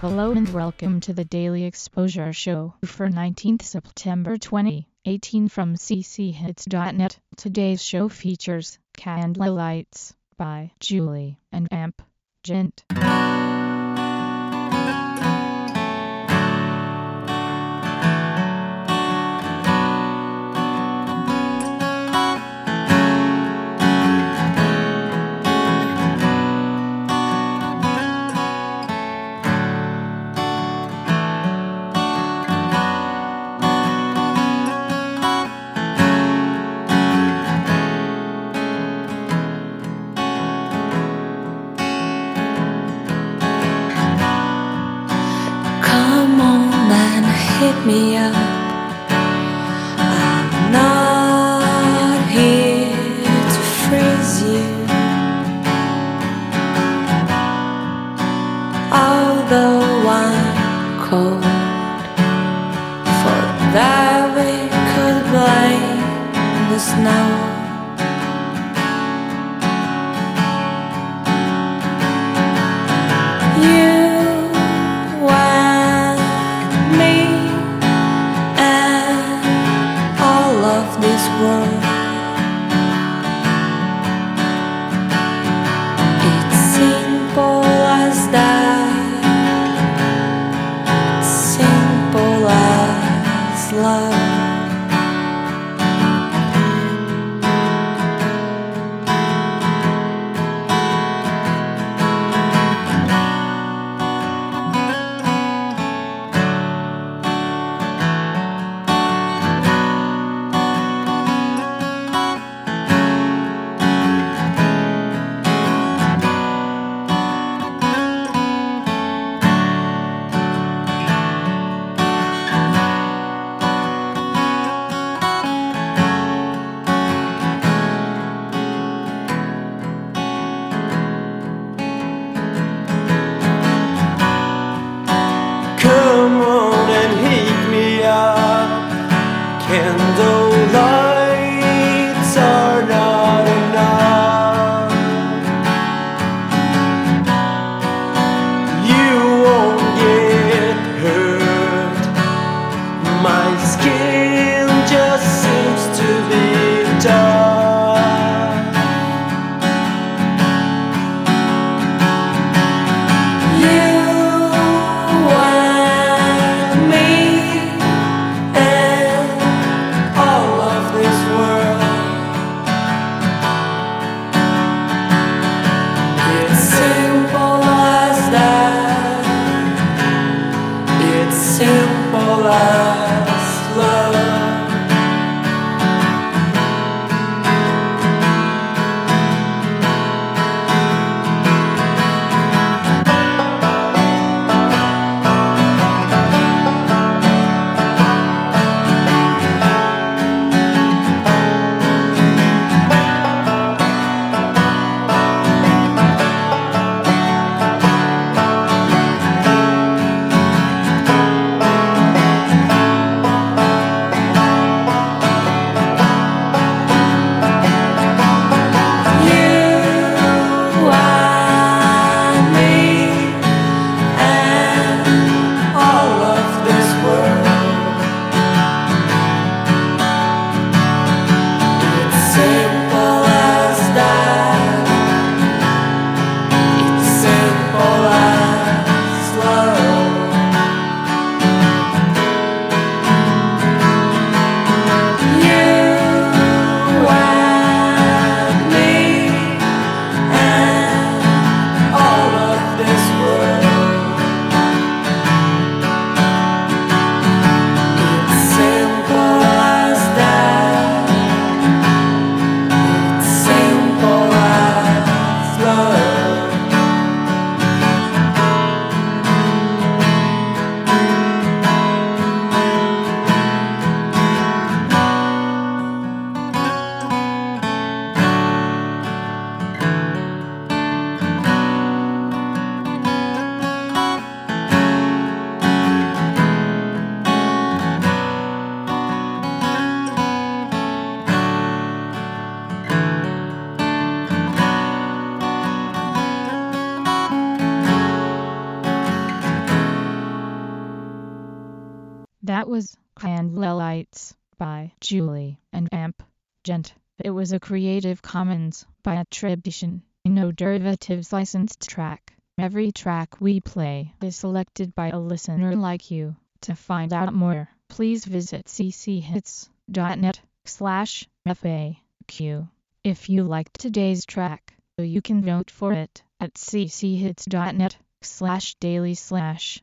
Hello and welcome to the Daily Exposure Show for 19th September 2018 from cchits.net. Today's show features Candlelights by Julie and Amp Gent. Hit me up. I'm not here to freeze you. Although I'm cold, for that we could blame the snow. World. That was Candlelights by Julie and Amp Gent. It was a Creative Commons by attribution, no derivatives licensed track. Every track we play is selected by a listener like you. To find out more, please visit cchits.net slash FAQ. If you liked today's track, you can vote for it at cchits.net slash daily slash